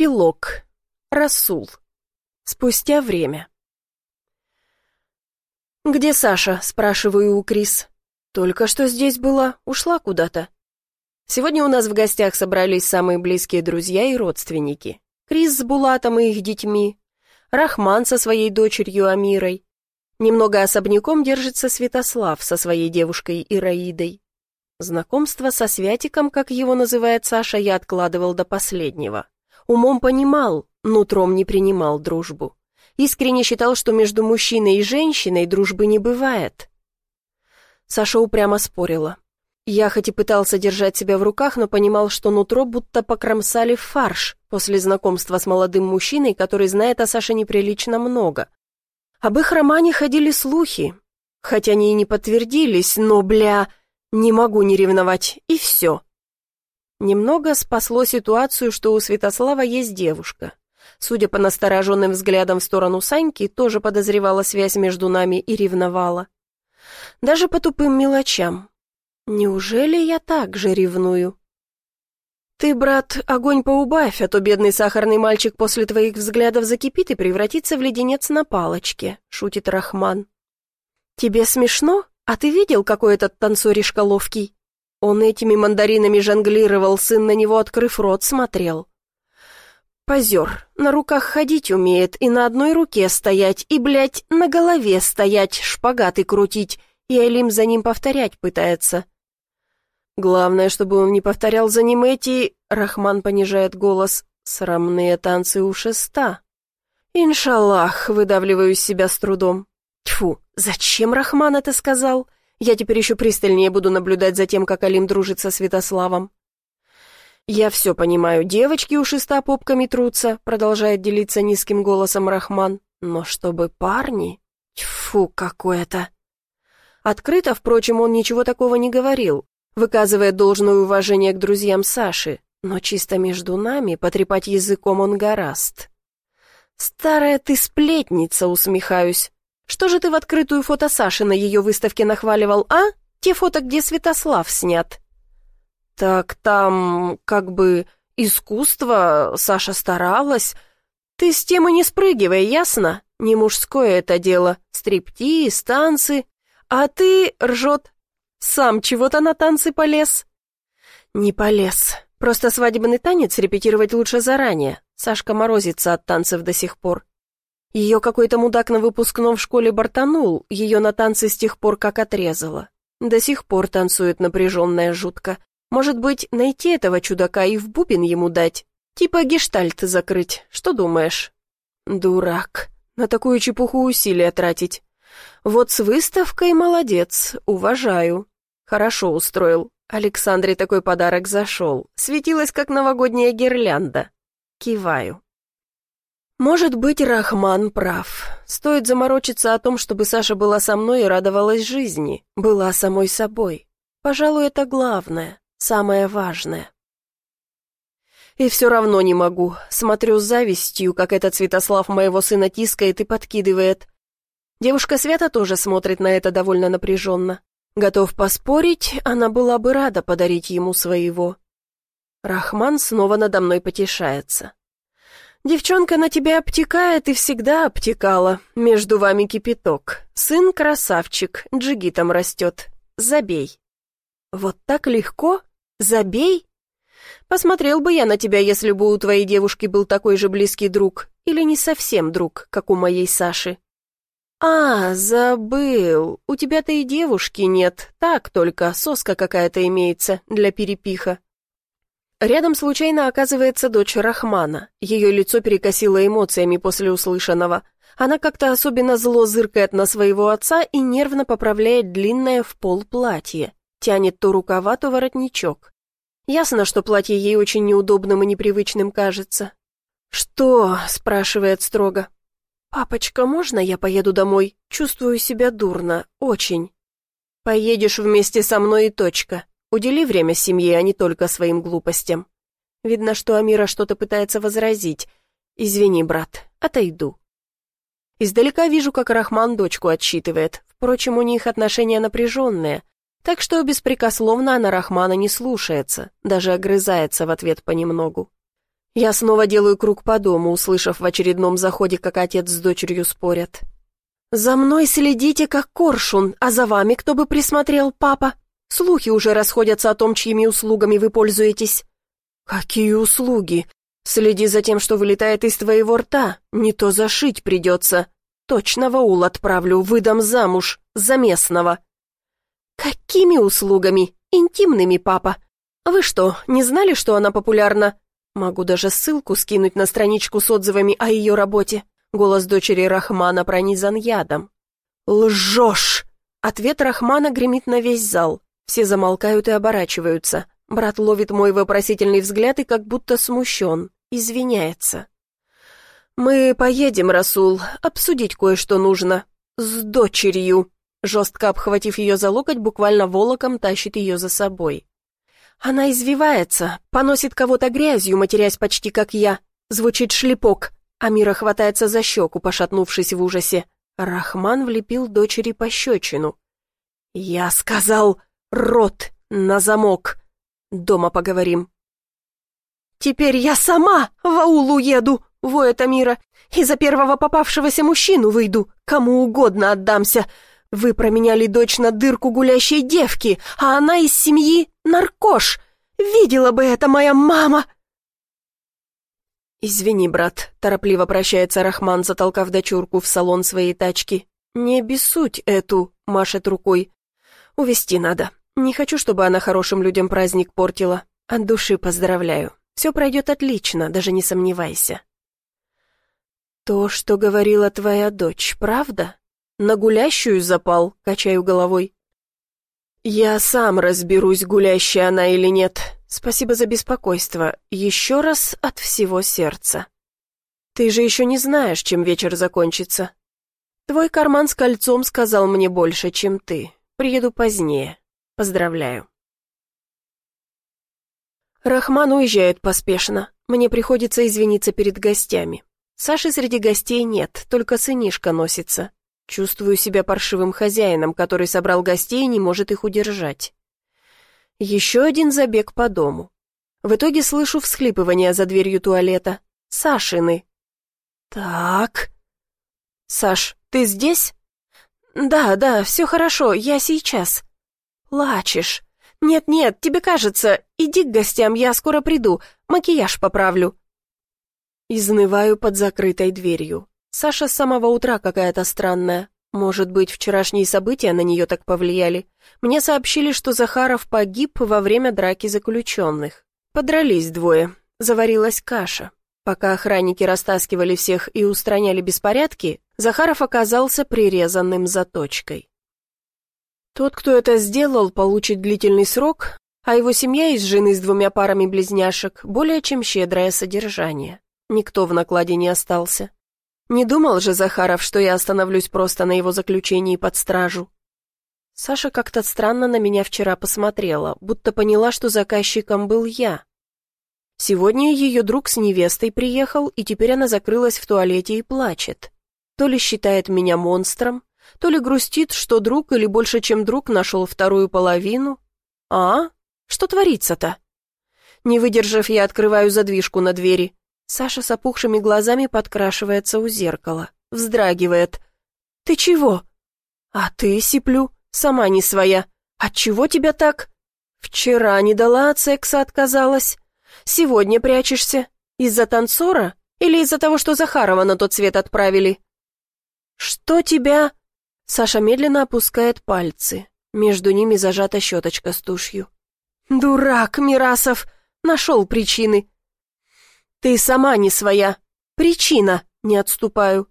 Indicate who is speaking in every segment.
Speaker 1: Эпилог. Расул. Спустя время. «Где Саша?» – спрашиваю у Крис. «Только что здесь была, ушла куда-то». Сегодня у нас в гостях собрались самые близкие друзья и родственники. Крис с Булатом и их детьми, Рахман со своей дочерью Амирой. Немного особняком держится Святослав со своей девушкой Ираидой. Знакомство со Святиком, как его называет Саша, я откладывал до последнего. Умом понимал, нутром не принимал дружбу. Искренне считал, что между мужчиной и женщиной дружбы не бывает. Саша упрямо спорила. Я хоть и пытался держать себя в руках, но понимал, что нутро будто покромсали фарш после знакомства с молодым мужчиной, который знает о Саше неприлично много. Об их романе ходили слухи, хотя они и не подтвердились, но, бля, не могу не ревновать, и все. Немного спасло ситуацию, что у Святослава есть девушка. Судя по настороженным взглядам в сторону Саньки, тоже подозревала связь между нами и ревновала. Даже по тупым мелочам. Неужели я так же ревную? «Ты, брат, огонь поубавь, а то бедный сахарный мальчик после твоих взглядов закипит и превратится в леденец на палочке», — шутит Рахман. «Тебе смешно? А ты видел, какой этот танцоришка ловкий?» Он этими мандаринами жонглировал, сын на него, открыв рот, смотрел. Позер, на руках ходить умеет, и на одной руке стоять, и, блядь, на голове стоять, шпагаты крутить, и Алим за ним повторять пытается. Главное, чтобы он не повторял за ним эти... Рахман понижает голос. Срамные танцы у шеста. «Иншаллах», — выдавливаю себя с трудом. Тьфу, зачем Рахман это сказал? Я теперь еще пристальнее буду наблюдать за тем, как Алим дружит со Святославом. «Я все понимаю, девочки у шеста попками трутся», продолжает делиться низким голосом Рахман. «Но чтобы парни...» Тьфу, какое-то... Открыто, впрочем, он ничего такого не говорил, выказывая должное уважение к друзьям Саши, но чисто между нами потрепать языком он гораст. «Старая ты сплетница», усмехаюсь. Что же ты в открытую фото Саши на ее выставке нахваливал, а? Те фото, где Святослав снят». «Так там, как бы, искусство, Саша старалась. Ты с темы не спрыгивай, ясно? Не мужское это дело, стриптиз, танцы. А ты, ржет, сам чего-то на танцы полез?» «Не полез. Просто свадебный танец репетировать лучше заранее. Сашка морозится от танцев до сих пор. Ее какой-то мудак на выпускном в школе бортанул, ее на танцы с тех пор как отрезало. До сих пор танцует напряженная жутко. Может быть, найти этого чудака и в бубен ему дать? Типа гештальт закрыть, что думаешь? Дурак. На такую чепуху усилия тратить. Вот с выставкой молодец, уважаю. Хорошо устроил. Александре такой подарок зашел. Светилась, как новогодняя гирлянда. Киваю. Может быть, Рахман прав. Стоит заморочиться о том, чтобы Саша была со мной и радовалась жизни, была самой собой. Пожалуй, это главное, самое важное. И все равно не могу. Смотрю с завистью, как этот Святослав моего сына тискает и подкидывает. Девушка Свята тоже смотрит на это довольно напряженно. Готов поспорить, она была бы рада подарить ему своего. Рахман снова надо мной потешается. Девчонка на тебя обтекает и всегда обтекала. Между вами кипяток. Сын красавчик, джигитом растет. Забей. Вот так легко? Забей? Посмотрел бы я на тебя, если бы у твоей девушки был такой же близкий друг. Или не совсем друг, как у моей Саши. «А, забыл. У тебя-то и девушки нет. Так только, соска какая-то имеется для перепиха. Рядом случайно оказывается дочь Рахмана. Ее лицо перекосило эмоциями после услышанного. Она как-то особенно зло зыркает на своего отца и нервно поправляет длинное в пол платье. Тянет то рукава, то воротничок. Ясно, что платье ей очень неудобным и непривычным кажется. «Что?» – спрашивает строго. «Папочка, можно я поеду домой? Чувствую себя дурно, очень». «Поедешь вместе со мной и точка. Удели время семье, а не только своим глупостям. Видно, что Амира что-то пытается возразить. Извини, брат, отойду. Издалека вижу, как Рахман дочку отсчитывает. Впрочем, у них отношения напряженные, так что беспрекословно она Рахмана не слушается, даже огрызается в ответ понемногу. Я снова делаю круг по дому, услышав в очередном заходе, как отец с дочерью спорят. «За мной следите, как коршун, а за вами кто бы присмотрел, папа? Слухи уже расходятся о том, чьими услугами вы пользуетесь». «Какие услуги? Следи за тем, что вылетает из твоего рта, не то зашить придется. Точно в аул отправлю, выдам замуж, за местного». «Какими услугами? Интимными, папа? Вы что, не знали, что она популярна? Могу даже ссылку скинуть на страничку с отзывами о ее работе. Голос дочери Рахмана пронизан ядом. «Лжешь!» Ответ Рахмана гремит на весь зал. Все замолкают и оборачиваются. Брат ловит мой вопросительный взгляд и как будто смущен. Извиняется. «Мы поедем, Расул, обсудить кое-что нужно. С дочерью!» Жестко обхватив ее за локоть, буквально волоком тащит ее за собой. Она извивается, поносит кого-то грязью, матерясь почти как я. Звучит шлепок. Амира хватается за щеку, пошатнувшись в ужасе. Рахман влепил дочери пощечину. «Я сказал, рот на замок. Дома поговорим». «Теперь я сама в аул уеду», — воет Амира, «и за первого попавшегося мужчину выйду, кому угодно отдамся. Вы променяли дочь на дырку гулящей девки, а она из семьи наркош. Видела бы это моя мама!» «Извини, брат», — торопливо прощается Рахман, затолкав дочурку в салон своей тачки. «Не бессудь эту», — машет рукой. «Увести надо. Не хочу, чтобы она хорошим людям праздник портила. От души поздравляю. Все пройдет отлично, даже не сомневайся». «То, что говорила твоя дочь, правда? На гулящую запал?» — качаю головой. «Я сам разберусь, гулящая она или нет. Спасибо за беспокойство. Еще раз от всего сердца. Ты же еще не знаешь, чем вечер закончится. Твой карман с кольцом сказал мне больше, чем ты. Приеду позднее. Поздравляю». Рахман уезжает поспешно. Мне приходится извиниться перед гостями. Саши среди гостей нет, только сынишка носится. Чувствую себя паршивым хозяином, который собрал гостей и не может их удержать. Еще один забег по дому. В итоге слышу всхлипывание за дверью туалета. Сашины. «Так...» «Саш, ты здесь?» «Да, да, все хорошо, я сейчас». «Плачешь?» «Нет-нет, тебе кажется. Иди к гостям, я скоро приду. Макияж поправлю». Изнываю под закрытой дверью. Саша с самого утра какая-то странная. Может быть, вчерашние события на нее так повлияли. Мне сообщили, что Захаров погиб во время драки заключенных. Подрались двое. Заварилась каша. Пока охранники растаскивали всех и устраняли беспорядки, Захаров оказался прирезанным заточкой. Тот, кто это сделал, получит длительный срок, а его семья из жены с двумя парами близняшек более чем щедрое содержание. Никто в накладе не остался. Не думал же Захаров, что я остановлюсь просто на его заключении под стражу. Саша как-то странно на меня вчера посмотрела, будто поняла, что заказчиком был я. Сегодня ее друг с невестой приехал, и теперь она закрылась в туалете и плачет. То ли считает меня монстром, то ли грустит, что друг или больше, чем друг, нашел вторую половину. А? Что творится-то? Не выдержав, я открываю задвижку на двери. Саша с опухшими глазами подкрашивается у зеркала, вздрагивает. «Ты чего?» «А ты, сиплю, сама не своя. Отчего тебя так?» «Вчера не дала от секса, отказалась. Сегодня прячешься. Из-за танцора или из-за того, что Захарова на тот свет отправили?» «Что тебя...» Саша медленно опускает пальцы. Между ними зажата щеточка с тушью. «Дурак, Мирасов! Нашел причины. «Ты сама не своя. Причина!» Не отступаю.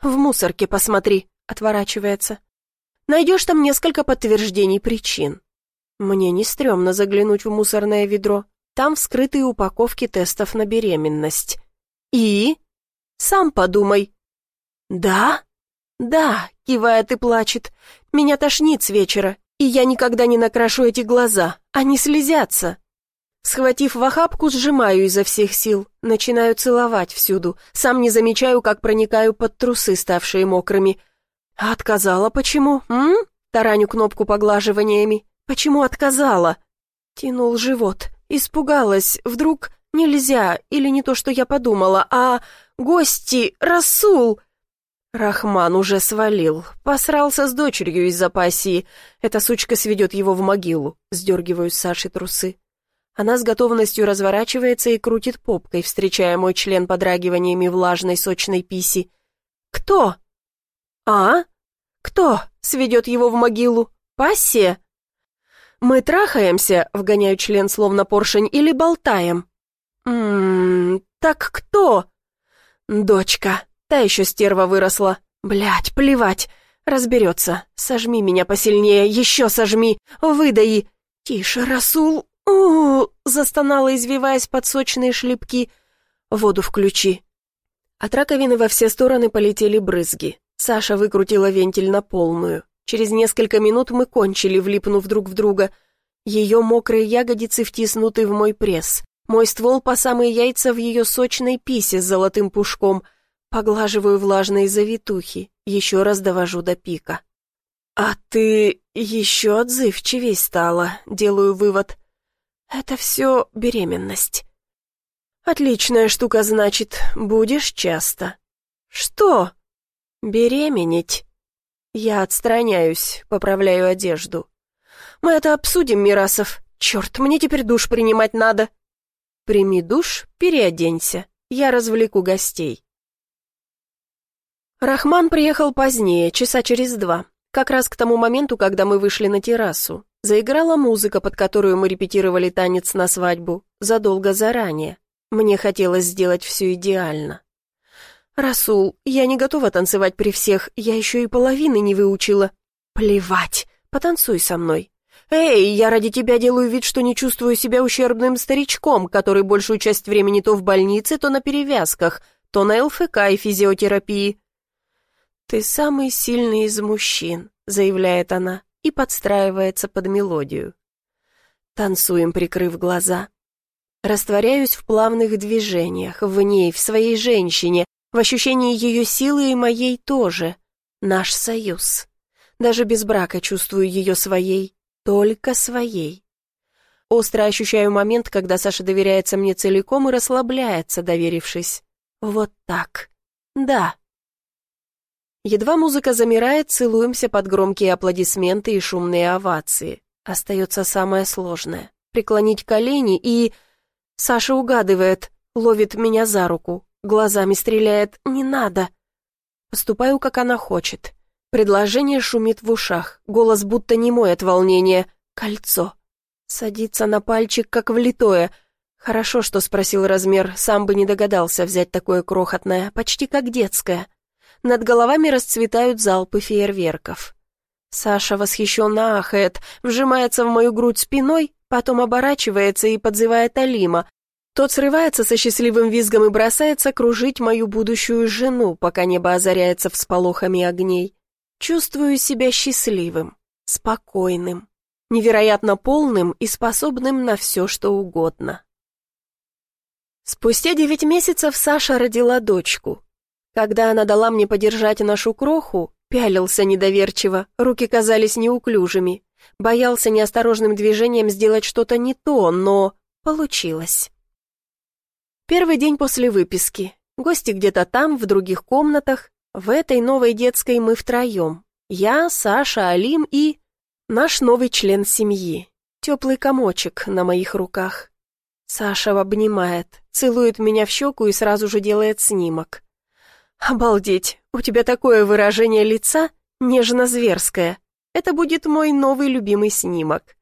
Speaker 1: «В мусорке посмотри», — отворачивается. «Найдешь там несколько подтверждений причин». Мне не стрёмно заглянуть в мусорное ведро. Там вскрытые упаковки тестов на беременность. «И?» «Сам подумай». «Да?» «Да», — кивает и плачет. «Меня тошнит с вечера, и я никогда не накрашу эти глаза. Они слезятся». Схватив в охапку, сжимаю изо всех сил, начинаю целовать всюду, сам не замечаю, как проникаю под трусы, ставшие мокрыми. А отказала почему, м? Тараню кнопку поглаживаниями. Почему отказала? Тянул живот. Испугалась. Вдруг... Нельзя, или не то, что я подумала, а гости, Расул!» Рахман уже свалил, посрался с дочерью из-за пассии. Эта сучка сведет его в могилу. Сдергиваю с Саши трусы. Она с готовностью разворачивается и крутит попкой, встречая мой член подрагиваниями влажной сочной писи. «Кто?» «А? Кто сведет его в могилу? Пассия?» «Мы трахаемся», — вгоняю член словно поршень, «или болтаем?» «Ммм, так кто?» «Дочка. Та еще стерва выросла. Блядь, плевать. Разберется. Сожми меня посильнее, еще сожми. Выдай. Тише, Расул. у, -у, -у застонала, извиваясь под сочные шлепки. Воду включи. От раковины во все стороны полетели брызги. Саша выкрутила вентиль на полную. Через несколько минут мы кончили, влипнув друг в друга. Ее мокрые ягодицы втиснуты в мой пресс. Мой ствол по самые яйца в ее сочной писе с золотым пушком. Поглаживаю влажные завитухи, еще раз довожу до пика. «А ты еще отзывчивей стала», — делаю вывод. «Это все беременность». «Отличная штука, значит, будешь часто». «Что?» «Беременеть». Я отстраняюсь, поправляю одежду. «Мы это обсудим, Мирасов. Черт, мне теперь душ принимать надо». «Прими душ, переоденься. Я развлеку гостей». Рахман приехал позднее, часа через два, как раз к тому моменту, когда мы вышли на террасу. Заиграла музыка, под которую мы репетировали танец на свадьбу, задолго заранее. Мне хотелось сделать все идеально. «Расул, я не готова танцевать при всех, я еще и половины не выучила». «Плевать, потанцуй со мной». «Эй, я ради тебя делаю вид, что не чувствую себя ущербным старичком, который большую часть времени то в больнице, то на перевязках, то на ЛФК и физиотерапии». «Ты самый сильный из мужчин», — заявляет она и подстраивается под мелодию. Танцуем, прикрыв глаза. Растворяюсь в плавных движениях, в ней, в своей женщине, в ощущении ее силы и моей тоже. Наш союз. Даже без брака чувствую ее своей, только своей. Остро ощущаю момент, когда Саша доверяется мне целиком и расслабляется, доверившись. Вот так. Да. Едва музыка замирает, целуемся под громкие аплодисменты и шумные овации. Остается самое сложное — преклонить колени и... Саша угадывает, ловит меня за руку, глазами стреляет «не надо». Поступаю, как она хочет. Предложение шумит в ушах, голос будто не мой от волнения. Кольцо. Садится на пальчик, как влитое. Хорошо, что спросил размер, сам бы не догадался взять такое крохотное, почти как детское над головами расцветают залпы фейерверков. Саша восхищенно ахает, вжимается в мою грудь спиной, потом оборачивается и подзывает Алима. Тот срывается со счастливым визгом и бросается кружить мою будущую жену, пока небо озаряется всполохами огней. Чувствую себя счастливым, спокойным, невероятно полным и способным на все, что угодно. Спустя девять месяцев Саша родила дочку, когда она дала мне подержать нашу кроху, пялился недоверчиво, руки казались неуклюжими. Боялся неосторожным движением сделать что-то не то, но получилось. Первый день после выписки. Гости где-то там, в других комнатах. В этой новой детской мы втроем. Я, Саша, Алим и... Наш новый член семьи. Теплый комочек на моих руках. Саша обнимает, целует меня в щеку и сразу же делает снимок. «Обалдеть! У тебя такое выражение лица нежно-зверское. Это будет мой новый любимый снимок».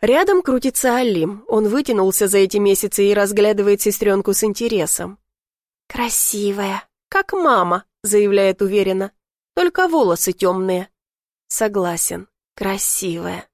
Speaker 1: Рядом крутится Алим. Он вытянулся за эти месяцы и разглядывает сестренку с интересом. «Красивая, как мама», — заявляет уверенно. «Только волосы темные». Согласен, красивая.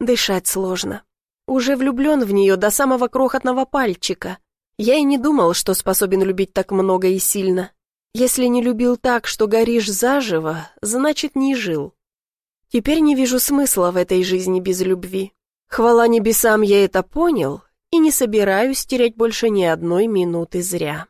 Speaker 1: Дышать сложно. Уже влюблен в нее до самого крохотного пальчика. Я и не думал, что способен любить так много и сильно. Если не любил так, что горишь заживо, значит, не жил. Теперь не вижу смысла в этой жизни без любви. Хвала небесам, я это понял и не собираюсь терять больше ни одной минуты зря.